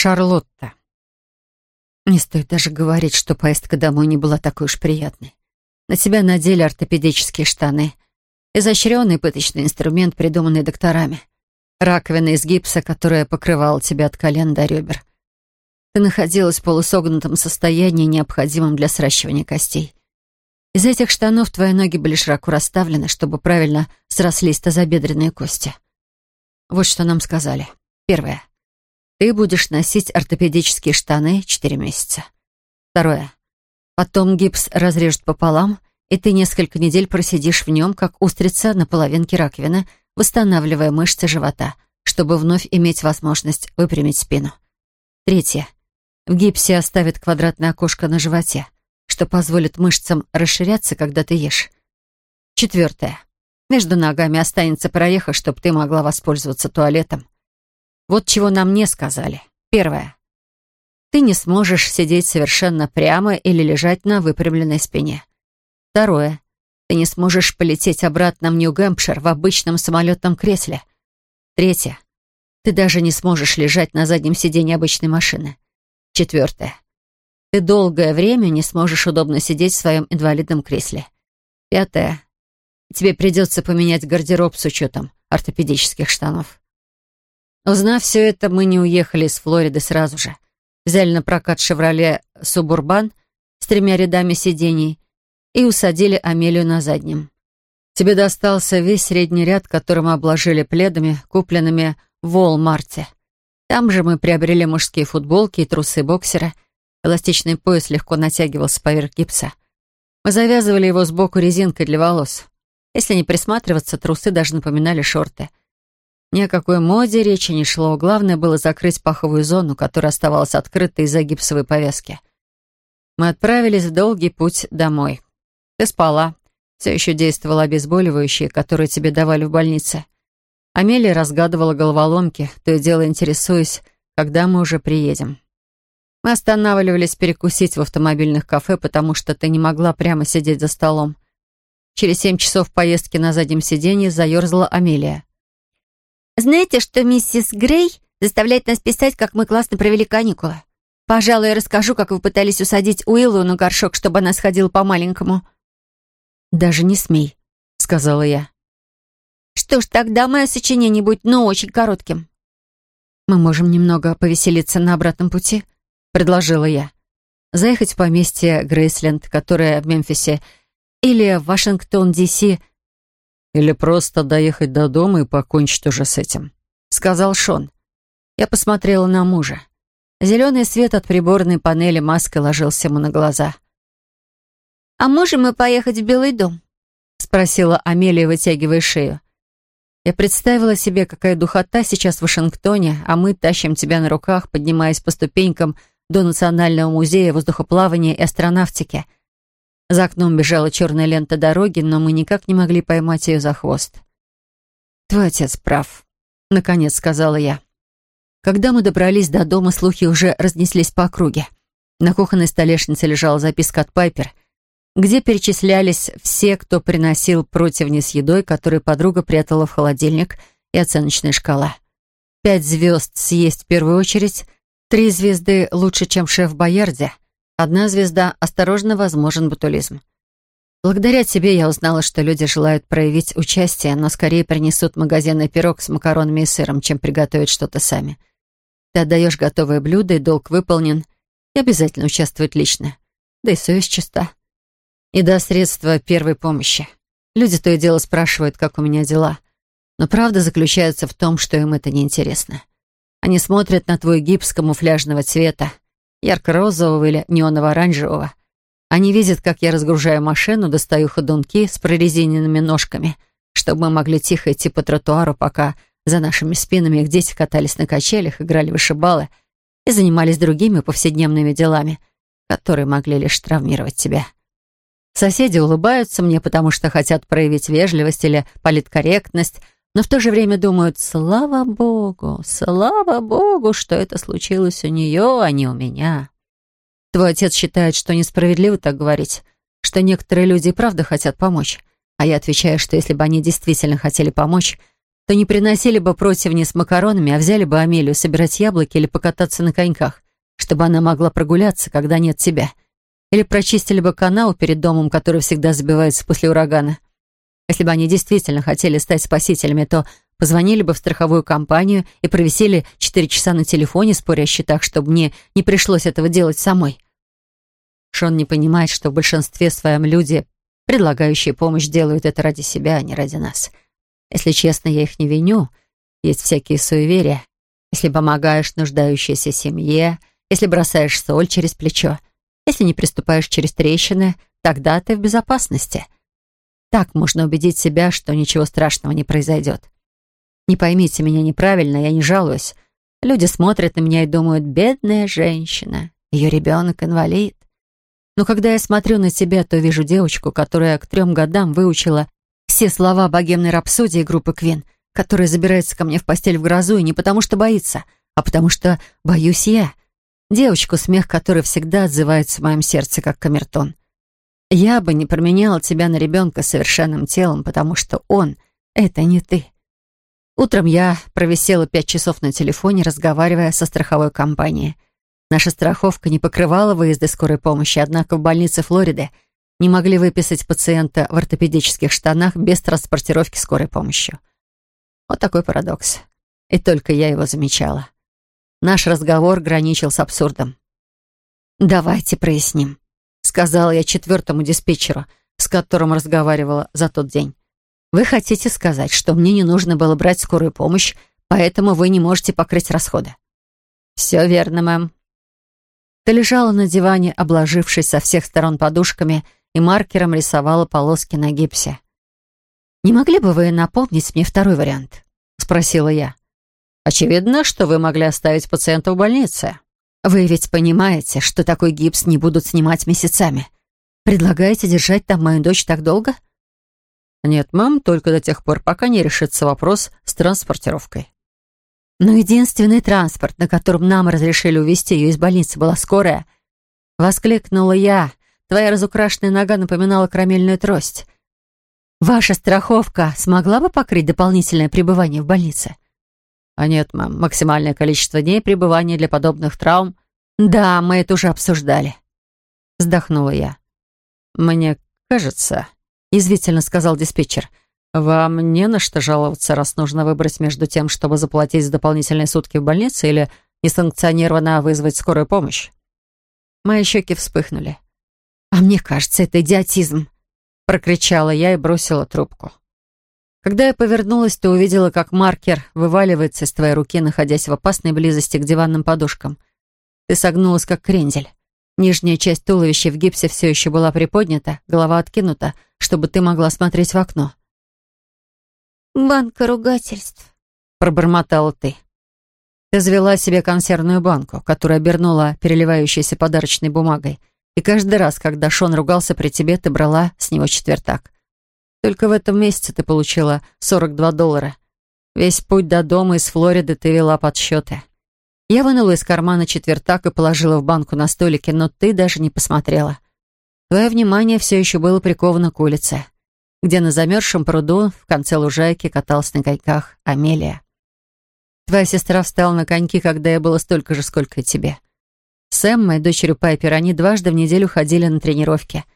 Шарлотта. Не стоит даже говорить, что поездка домой не была такой уж приятной. На себя надели ортопедические штаны, изощренный пыточный инструмент, придуманный докторами, раковина из гипса, которая покрывала тебя от колен до ребер. Ты находилась в полусогнутом состоянии, необходимом для сращивания костей. Из этих штанов твои ноги были широко расставлены, чтобы правильно срослись тазобедренные кости. Вот что нам сказали. Первое. Ты будешь носить ортопедические штаны четыре месяца. Второе. Потом гипс разрежут пополам, и ты несколько недель просидишь в нем, как устрица на половинке раковины, восстанавливая мышцы живота, чтобы вновь иметь возможность выпрямить спину. Третье. В гипсе оставят квадратное окошко на животе, что позволит мышцам расширяться, когда ты ешь. Четвертое. Между ногами останется прореха, чтобы ты могла воспользоваться туалетом. Вот чего нам не сказали. Первое. Ты не сможешь сидеть совершенно прямо или лежать на выпрямленной спине. Второе. Ты не сможешь полететь обратно в Нью-Гэмпшир в обычном самолетном кресле. Третье. Ты даже не сможешь лежать на заднем сиденье обычной машины. Четвертое. Ты долгое время не сможешь удобно сидеть в своем инвалидном кресле. Пятое. Тебе придется поменять гардероб с учетом ортопедических штанов. Узнав все это, мы не уехали из Флориды сразу же. Взяли на прокат «Шевроле Субурбан» с тремя рядами сидений и усадили Амелию на заднем. Тебе достался весь средний ряд, которым обложили пледами, купленными в Уолл-Марте. Там же мы приобрели мужские футболки и трусы боксера. Эластичный пояс легко натягивался поверх гипса. Мы завязывали его сбоку резинкой для волос. Если не присматриваться, трусы даже напоминали шорты — ни о какой моде речи не шло. Главное было закрыть паховую зону, которая оставалась открытой из-за гипсовой повязки. Мы отправились в долгий путь домой. Ты спала. Все еще действовало обезболивающее, которое тебе давали в больнице. Амелия разгадывала головоломки, то и дело интересуясь, когда мы уже приедем. Мы останавливались перекусить в автомобильных кафе, потому что ты не могла прямо сидеть за столом. Через семь часов поездки на заднем сиденье заерзала Амелия. Знаете, что миссис Грей заставляет нас писать, как мы классно провели каникулы? Пожалуй, я расскажу, как вы пытались усадить Уиллу на горшок, чтобы она сходила по-маленькому». «Даже не смей», — сказала я. «Что ж, тогда мое сочинение будет, но очень коротким». «Мы можем немного повеселиться на обратном пути», — предложила я. «Заехать в поместье Грейсленд, которое в Мемфисе, или в Вашингтон-Ди-Си. Или просто доехать до дома и покончить уже с этим», — сказал Шон. Я посмотрела на мужа. Зеленый свет от приборной панели маской ложился ему на глаза. «А можем мы поехать в Белый дом?» — спросила Амелия, вытягивая шею. Я представила себе, какая духота сейчас в Вашингтоне, а мы тащим тебя на руках, поднимаясь по ступенькам до Национального музея воздухоплавания и астронавтики — за окном бежала черная лента дороги, но мы никак не могли поймать ее за хвост. «Твой отец прав», — наконец сказала я. Когда мы добрались до дома, слухи уже разнеслись по округе. На кухонной столешнице лежала записка от Пайпер, где перечислялись все, кто приносил противни с едой, которую подруга прятала в холодильник, и оценочная шкала. Пять звезд съесть в первую очередь, три звезды лучше, чем шеф Боярди — Одна звезда — осторожно возможен ботулизм. Благодаря тебе я узнала, что люди желают проявить участие, но скорее принесут магазинный пирог с макаронами и сыром, чем приготовят что-то сами. Ты отдаешь готовое блюдо, и долг выполнен, и обязательно участвует лично. Да и совесть чиста. И да средства первой помощи. Люди то и дело спрашивают, как у меня дела. Но правда заключается в том, что им это неинтересно. Они смотрят на твой гипс камуфляжного цвета, ярко-розового или неоново-оранжевого. Они видят, как я разгружаю машину, достаю ходунки с прорезиненными ножками, чтобы мы могли тихо идти по тротуару, пока за нашими спинами их дети катались на качелях, играли в вышибалы и занимались другими повседневными делами, которые могли лишь травмировать тебя. Соседи улыбаются мне, потому что хотят проявить вежливость или политкорректность — но в то же время думают, слава богу, слава богу, что это случилось у нее, а не у меня. Твой отец считает, что несправедливо так говорить, что некоторые люди и правда хотят помочь. А я отвечаю, что если бы они действительно хотели помочь, то не приносили бы противни с макаронами, а взяли бы Амелию собирать яблоки или покататься на коньках, чтобы она могла прогуляться, когда нет тебя. Или прочистили бы канал перед домом, который всегда забивается после урагана. Если бы они действительно хотели стать спасителями, то позвонили бы в страховую компанию и провисели четыре часа на телефоне, споря о счетах, чтобы мне не пришлось этого делать самой. Шон не понимает, что в большинстве своем люди, предлагающие помощь, делают это ради себя, а не ради нас. Если честно, я их не виню. Есть всякие суеверия. Если помогаешь нуждающейся семье, если бросаешь соль через плечо, если не приступаешь через трещины, тогда ты в безопасности — так можно убедить себя, что ничего страшного не произойдет. Не поймите меня неправильно, я не жалуюсь. Люди смотрят на меня и думают, бедная женщина, ее ребенок инвалид. Но когда я смотрю на тебя, то вижу девочку, которая к трем годам выучила все слова богемной рапсодии группы Квин, которая забирается ко мне в постель в грозу и не потому что боится, а потому что боюсь я. Девочку, смех которой всегда отзывается в моем сердце, как камертон. Я бы не променяла тебя на ребенка совершенным телом, потому что он — это не ты. Утром я провисела пять часов на телефоне, разговаривая со страховой компанией. Наша страховка не покрывала выезды скорой помощи, однако в больнице Флориды не могли выписать пациента в ортопедических штанах без транспортировки скорой помощи. Вот такой парадокс. И только я его замечала. Наш разговор граничил с абсурдом. «Давайте проясним», сказала я четвертому диспетчеру, с которым разговаривала за тот день. «Вы хотите сказать, что мне не нужно было брать скорую помощь, поэтому вы не можете покрыть расходы?» «Все верно, мэм». Ты лежала на диване, обложившись со всех сторон подушками, и маркером рисовала полоски на гипсе. «Не могли бы вы напомнить мне второй вариант?» — спросила я. «Очевидно, что вы могли оставить пациента в больнице», вы ведь понимаете, что такой гипс не будут снимать месяцами. Предлагаете держать там мою дочь так долго? Нет, мам, только до тех пор, пока не решится вопрос с транспортировкой. Но единственный транспорт, на котором нам разрешили увезти ее из больницы, была скорая. Воскликнула я. Твоя разукрашенная нога напоминала карамельную трость. Ваша страховка смогла бы покрыть дополнительное пребывание в больнице? — а нет, мам, максимальное количество дней пребывания для подобных травм... Да, мы это уже обсуждали. Вздохнула я. Мне кажется, язвительно сказал диспетчер, вам не на что жаловаться, раз нужно выбрать между тем, чтобы заплатить за дополнительные сутки в больнице или несанкционированно вызвать скорую помощь. Мои щеки вспыхнули. «А мне кажется, это идиотизм!» Прокричала я и бросила трубку. Когда я повернулась, ты увидела, как маркер вываливается из твоей руки, находясь в опасной близости к диванным подушкам. Ты согнулась, как крендель. Нижняя часть туловища в гипсе все еще была приподнята, голова откинута, чтобы ты могла смотреть в окно. «Банка ругательств», — пробормотала ты. Ты завела себе консервную банку, которую обернула переливающейся подарочной бумагой, и каждый раз, когда Шон ругался при тебе, ты брала с него четвертак. Только в этом месяце ты получила 42 доллара. Весь путь до дома из Флориды ты вела подсчеты. Я вынула из кармана четвертак и положила в банку на столике, но ты даже не посмотрела. Твое внимание все еще было приковано к улице, где на замерзшем пруду в конце лужайки каталась на коньках Амелия. Твоя сестра встала на коньки, когда я была столько же, сколько и тебе. Сэм, моя дочерью Пайпер, они дважды в неделю ходили на тренировки —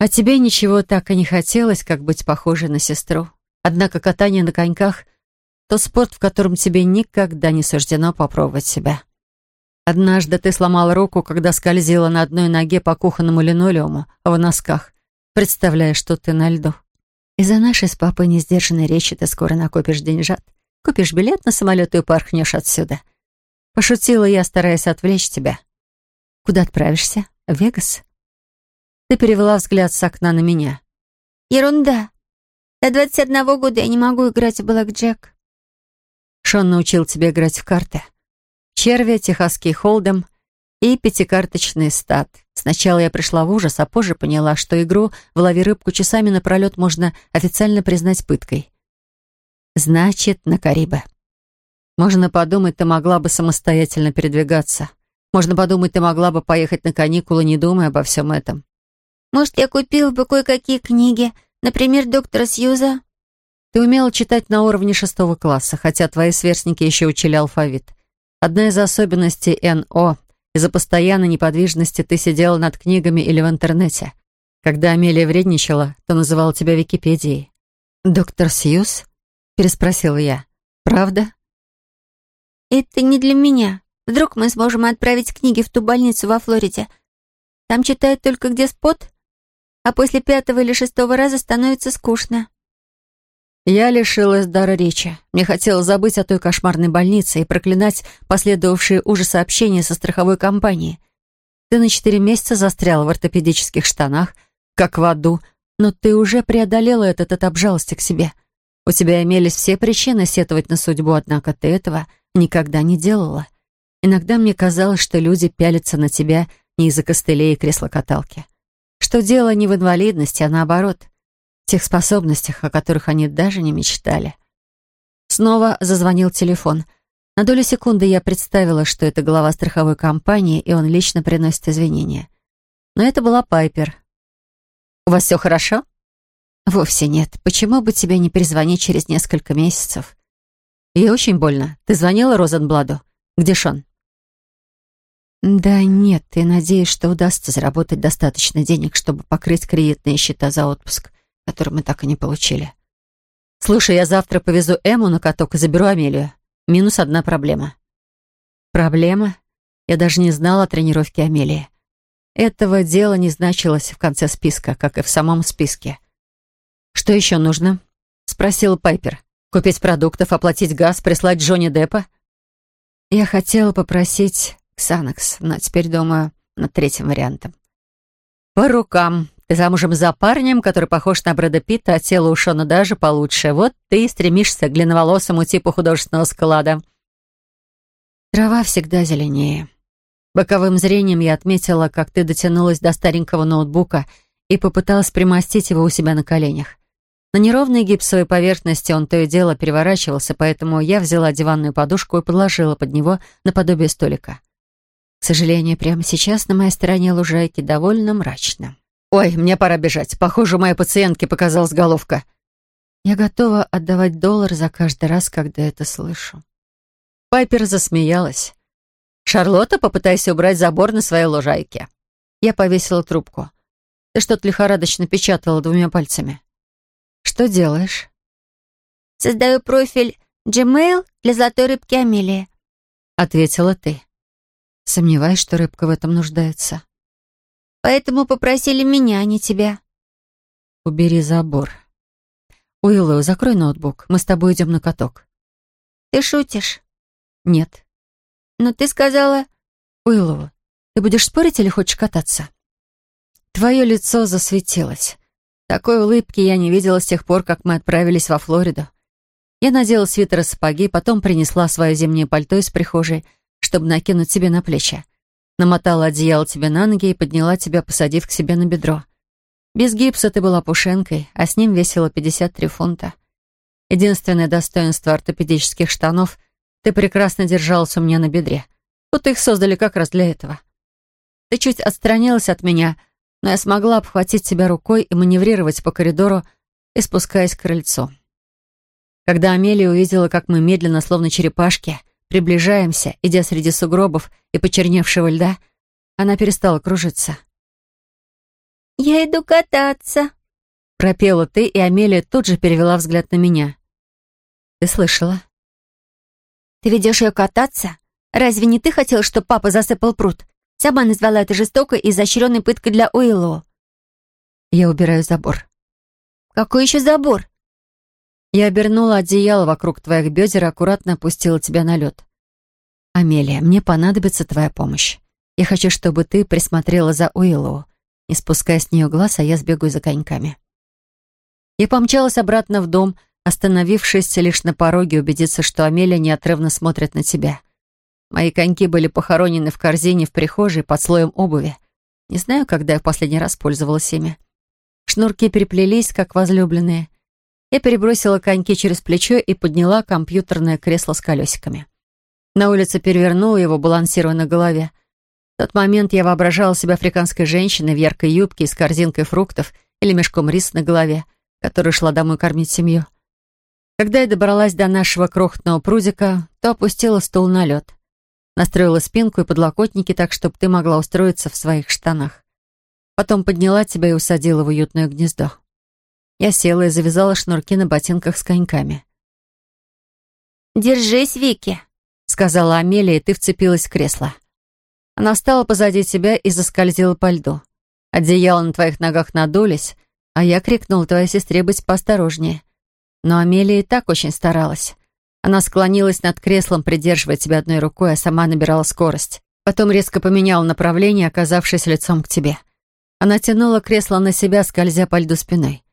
а тебе ничего так и не хотелось, как быть похожей на сестру. Однако катание на коньках — тот спорт, в котором тебе никогда не суждено попробовать себя. Однажды ты сломала руку, когда скользила на одной ноге по кухонному линолеуму в носках, представляя, что ты на льду. Из-за нашей с папой несдержанной речи ты скоро накопишь деньжат, купишь билет на самолет и порхнешь отсюда. Пошутила я, стараясь отвлечь тебя. Куда отправишься? В Вегас? Ты перевела взгляд с окна на меня. «Ерунда. До 21 года я не могу играть в блэкджек». Шон научил тебя играть в карты. Червя, техасский холдем и пятикарточный стат. Сначала я пришла в ужас, а позже поняла, что игру в «Лови рыбку» часами напролет можно официально признать пыткой. Значит, на Карибы. Можно подумать, ты могла бы самостоятельно передвигаться. Можно подумать, ты могла бы поехать на каникулы, не думая обо всем этом. Может, я купил бы кое-какие книги, например, доктора Сьюза?» «Ты умела читать на уровне шестого класса, хотя твои сверстники еще учили алфавит. Одна из особенностей НО — из-за постоянной неподвижности ты сидела над книгами или в интернете. Когда Амелия вредничала, то называла тебя Википедией». «Доктор Сьюз?» — переспросила я. «Правда?» «Это не для меня. Вдруг мы сможем отправить книги в ту больницу во Флориде. Там читают только где спот?» а после пятого или шестого раза становится скучно. Я лишилась дара речи. Мне хотелось забыть о той кошмарной больнице и проклинать последовавшие ужасы сообщения со страховой компанией. Ты на четыре месяца застрял в ортопедических штанах, как в аду, но ты уже преодолела этот этап жалости к себе. У тебя имелись все причины сетовать на судьбу, однако ты этого никогда не делала. Иногда мне казалось, что люди пялятся на тебя не из-за костылей и кресла-каталки что дело не в инвалидности, а наоборот, в тех способностях, о которых они даже не мечтали. Снова зазвонил телефон. На долю секунды я представила, что это глава страховой компании, и он лично приносит извинения. Но это была Пайпер. «У вас все хорошо?» «Вовсе нет. Почему бы тебе не перезвонить через несколько месяцев?» «Ей очень больно. Ты звонила Розенбладу? Где Шон?» Да нет, ты надеюсь, что удастся заработать достаточно денег, чтобы покрыть кредитные счета за отпуск, который мы так и не получили. Слушай, я завтра повезу Эму на каток и заберу Амелию. Минус одна проблема. Проблема? Я даже не знала о тренировке Амелии. Этого дела не значилось в конце списка, как и в самом списке. «Что еще нужно?» — спросила Пайпер. «Купить продуктов, оплатить газ, прислать Джонни Деппа?» Я хотела попросить Ксанакс, но теперь думаю над третьим вариантом. «По рукам. Ты замужем за парнем, который похож на Брэда Питта, а тело у Шона даже получше. Вот ты и стремишься к длинноволосому типу художественного склада». «Трава всегда зеленее». Боковым зрением я отметила, как ты дотянулась до старенького ноутбука и попыталась примостить его у себя на коленях. На неровной гипсовой поверхности он то и дело переворачивался, поэтому я взяла диванную подушку и подложила под него наподобие столика. К сожалению, прямо сейчас на моей стороне лужайки довольно мрачно. «Ой, мне пора бежать. Похоже, моей пациентке показалась головка». Я готова отдавать доллар за каждый раз, когда это слышу. Пайпер засмеялась. «Шарлотта, попытайся убрать забор на своей лужайке». Я повесила трубку. Ты что-то лихорадочно печатала двумя пальцами. «Что делаешь?» «Создаю профиль Gmail для золотой рыбки Амелии», — ответила ты. Сомневаюсь, что рыбка в этом нуждается. Поэтому попросили меня, а не тебя. Убери забор. Уиллоу, закрой ноутбук. Мы с тобой идем на каток. Ты шутишь? Нет. Но ты сказала... Уиллоу, ты будешь спорить или хочешь кататься? Твое лицо засветилось. Такой улыбки я не видела с тех пор, как мы отправились во Флориду. Я надела свитер и сапоги, потом принесла свое зимнее пальто из прихожей — чтобы накинуть тебе на плечи. Намотала одеяло тебе на ноги и подняла тебя, посадив к себе на бедро. Без гипса ты была пушенкой, а с ним весила 53 фунта. Единственное достоинство ортопедических штанов — ты прекрасно держалась у меня на бедре. вот их создали как раз для этого. Ты чуть отстранилась от меня, но я смогла обхватить тебя рукой и маневрировать по коридору и спускаясь к крыльцу. Когда Амелия увидела, как мы медленно, словно черепашки, Приближаемся, идя среди сугробов и почерневшего льда. Она перестала кружиться. «Я иду кататься», — пропела ты, и Амелия тут же перевела взгляд на меня. «Ты слышала?» «Ты ведешь ее кататься? Разве не ты хотел, чтобы папа засыпал пруд? Сама назвала это жестокой и изощренной пыткой для Уиллоу». «Я убираю забор». «Какой еще забор? Я обернула одеяло вокруг твоих бедер и аккуратно опустила тебя на лед. Амелия, мне понадобится твоя помощь. Я хочу, чтобы ты присмотрела за Уиллоу. Не спуская с нее глаз, а я сбегаю за коньками. Я помчалась обратно в дом, остановившись лишь на пороге, убедиться, что Амелия неотрывно смотрит на тебя. Мои коньки были похоронены в корзине в прихожей под слоем обуви. Не знаю, когда я в последний раз пользовалась ими. Шнурки переплелись, как возлюбленные — я перебросила коньки через плечо и подняла компьютерное кресло с колесиками. На улице перевернула его, балансируя на голове. В тот момент я воображала себя африканской женщиной в яркой юбке и с корзинкой фруктов или мешком рис на голове, которая шла домой кормить семью. Когда я добралась до нашего крохотного прудика, то опустила стул на лед. Настроила спинку и подлокотники так, чтобы ты могла устроиться в своих штанах. Потом подняла тебя и усадила в уютное гнездо. Я села и завязала шнурки на ботинках с коньками. «Держись, Вики», — сказала Амелия, и ты вцепилась в кресло. Она встала позади тебя и заскользила по льду. Одеяло на твоих ногах надулись, а я крикнула твоей сестре быть поосторожнее. Но Амелия и так очень старалась. Она склонилась над креслом, придерживая тебя одной рукой, а сама набирала скорость. Потом резко поменяла направление, оказавшись лицом к тебе. Она тянула кресло на себя, скользя по льду спиной.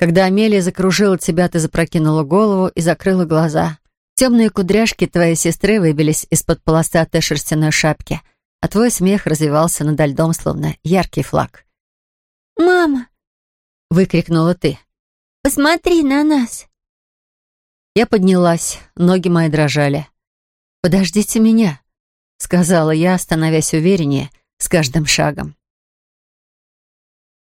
Когда Амелия закружила тебя, ты запрокинула голову и закрыла глаза. Темные кудряшки твоей сестры выбились из-под полосатой шерстяной шапки, а твой смех развивался над льдом, словно яркий флаг. «Мама!» — выкрикнула ты. «Посмотри на нас!» Я поднялась, ноги мои дрожали. «Подождите меня», — сказала я, становясь увереннее с каждым шагом.